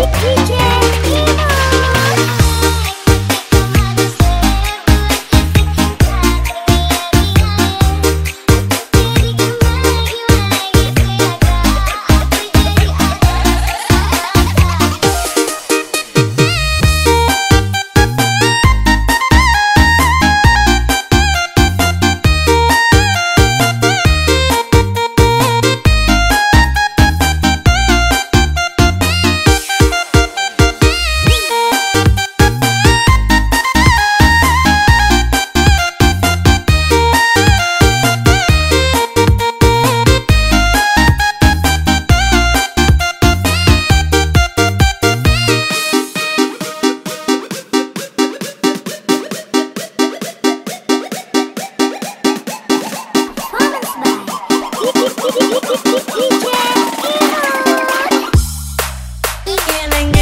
Whoopsie! Ian and